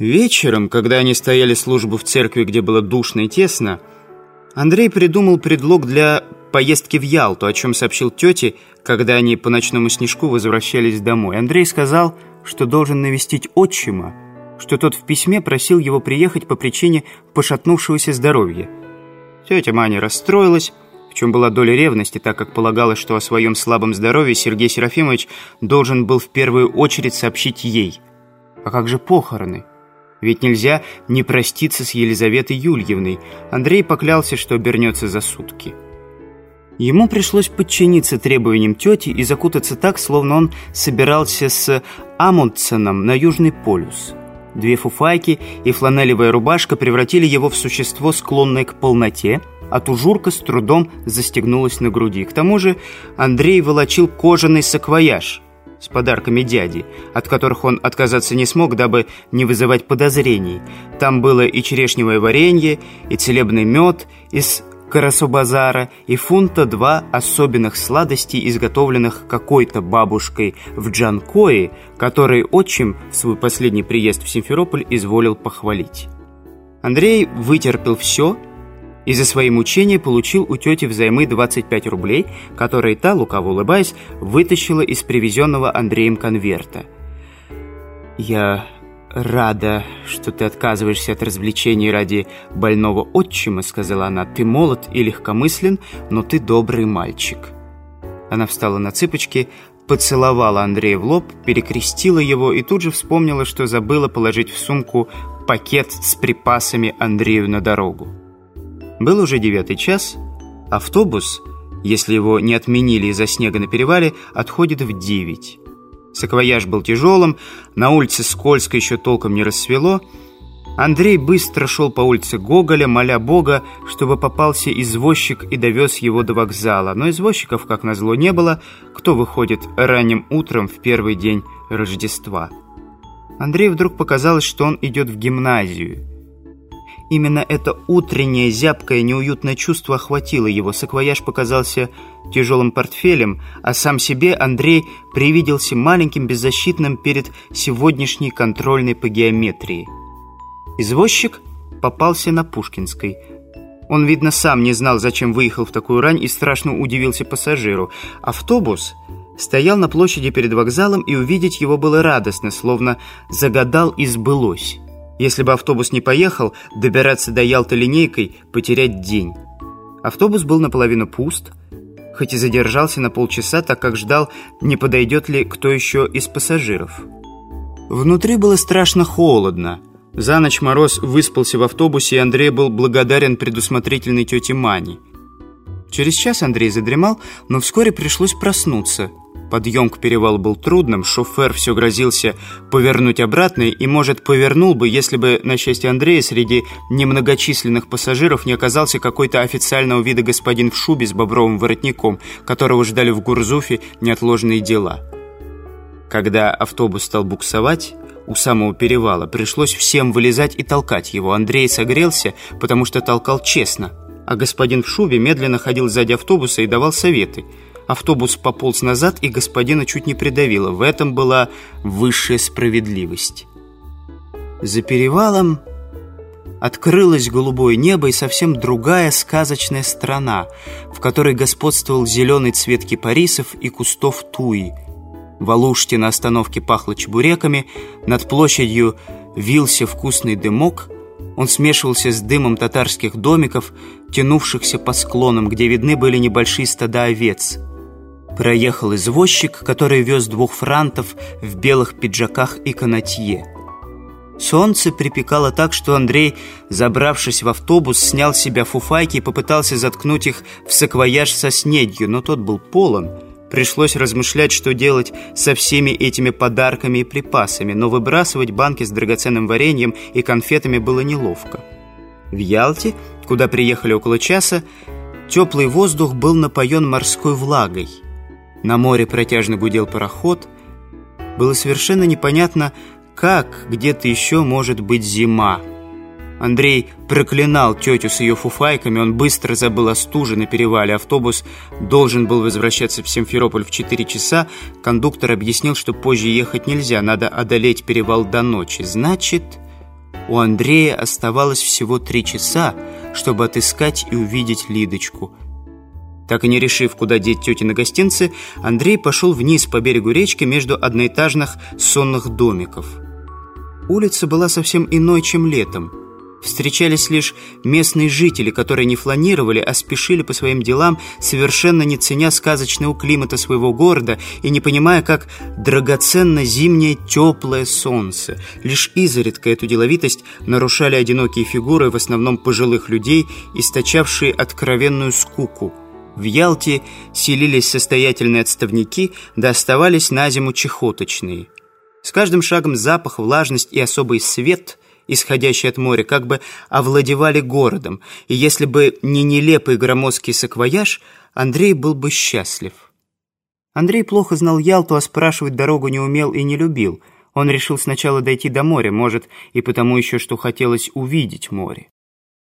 Вечером, когда они стояли службу в церкви, где было душно и тесно, Андрей придумал предлог для поездки в Ялту, о чем сообщил тете, когда они по ночному снежку возвращались домой. Андрей сказал, что должен навестить отчима, что тот в письме просил его приехать по причине пошатнувшегося здоровья. Тетя Маня расстроилась, в чем была доля ревности, так как полагалось, что о своем слабом здоровье Сергей Серафимович должен был в первую очередь сообщить ей. А как же похороны? Ведь нельзя не проститься с Елизаветой Юльевной. Андрей поклялся, что обернется за сутки. Ему пришлось подчиниться требованиям тети и закутаться так, словно он собирался с Амундсеном на Южный полюс. Две фуфайки и фланелевая рубашка превратили его в существо, склонное к полноте, а тужурка с трудом застегнулась на груди. К тому же Андрей волочил кожаный саквояж – с подарками дяди, от которых он отказаться не смог, дабы не вызывать подозрений. Там было и черешневое варенье, и целебный мед из Карасу-базара и фунта два особенных сладостей, изготовленных какой-то бабушкой в Джанкое, который отчим в свой последний приезд в Симферополь изволил похвалить. Андрей вытерпел все и за свои мучения получил у тети взаймы 25 рублей, которые та, лукаво улыбаясь, вытащила из привезенного Андреем конверта. «Я рада, что ты отказываешься от развлечений ради больного отчима», — сказала она. «Ты молод и легкомыслен, но ты добрый мальчик». Она встала на цыпочки, поцеловала Андрея в лоб, перекрестила его и тут же вспомнила, что забыла положить в сумку пакет с припасами Андрею на дорогу. Был уже девятый час. Автобус, если его не отменили из-за снега на перевале, отходит в девять. Саквояж был тяжелым, на улице скользко еще толком не рассвело. Андрей быстро шел по улице Гоголя, моля Бога, чтобы попался извозчик и довез его до вокзала. Но извозчиков, как назло, не было. Кто выходит ранним утром в первый день Рождества? Андрею вдруг показалось, что он идет в гимназию. Именно это утреннее, зябкое, неуютное чувство охватило его. Саквояж показался тяжелым портфелем, а сам себе Андрей привиделся маленьким, беззащитным перед сегодняшней контрольной по геометрии. Извозчик попался на Пушкинской. Он, видно, сам не знал, зачем выехал в такую рань и страшно удивился пассажиру. Автобус стоял на площади перед вокзалом, и увидеть его было радостно, словно загадал и сбылось. Если бы автобус не поехал, добираться до Ялты линейкой – потерять день. Автобус был наполовину пуст, хоть и задержался на полчаса, так как ждал, не подойдет ли кто еще из пассажиров. Внутри было страшно холодно. За ночь Мороз выспался в автобусе, и Андрей был благодарен предусмотрительной тете Мане. Через час Андрей задремал, но вскоре пришлось проснуться – Подъем к перевалу был трудным, шофер все грозился повернуть обратно и, может, повернул бы, если бы, на счастье Андрея, среди немногочисленных пассажиров не оказался какой-то официального вида господин в шубе с бобровым воротником, которого ждали в Гурзуфе неотложные дела. Когда автобус стал буксовать, у самого перевала пришлось всем вылезать и толкать его. Андрей согрелся, потому что толкал честно, а господин в шубе медленно ходил сзади автобуса и давал советы – Автобус пополз назад, и господина чуть не придавило. В этом была высшая справедливость. За перевалом открылось голубое небо и совсем другая сказочная страна, в которой господствовал зеленый цвет кипарисов и кустов туи. В Алуште на остановке пахло чебуреками, над площадью вился вкусный дымок, он смешивался с дымом татарских домиков, тянувшихся по склонам, где видны были небольшие стада овец – Проехал извозчик, который вез двух франтов в белых пиджаках и канатье. Солнце припекало так, что Андрей, забравшись в автобус, снял с себя фуфайки и попытался заткнуть их в саквояж со снедью, но тот был полон. Пришлось размышлять, что делать со всеми этими подарками и припасами, но выбрасывать банки с драгоценным вареньем и конфетами было неловко. В Ялте, куда приехали около часа, теплый воздух был напоен морской влагой – на море протяжно гудел пароход. Было совершенно непонятно, как где-то еще может быть зима. Андрей проклинал тетю с ее фуфайками, он быстро забыл о стуже на перевале. Автобус должен был возвращаться в Симферополь в 4 часа. Кондуктор объяснил, что позже ехать нельзя, надо одолеть перевал до ночи. Значит, у Андрея оставалось всего три часа, чтобы отыскать и увидеть Лидочку. Так и не решив, куда деть тети на гостинцы, Андрей пошел вниз по берегу речки между одноэтажных сонных домиков. Улица была совсем иной, чем летом. Встречались лишь местные жители, которые не фланировали, а спешили по своим делам, совершенно не ценя сказочного климата своего города и не понимая, как драгоценно зимнее теплое солнце. Лишь изредка эту деловитость нарушали одинокие фигуры, в основном пожилых людей, источавшие откровенную скуку. В Ялте селились состоятельные отставники, да оставались на зиму чехоточные. С каждым шагом запах, влажность и особый свет – исходящие от моря, как бы овладевали городом, и если бы не нелепый громоздкий саквояж, Андрей был бы счастлив. Андрей плохо знал Ялту, а спрашивать дорогу не умел и не любил. Он решил сначала дойти до моря, может, и потому еще, что хотелось увидеть море.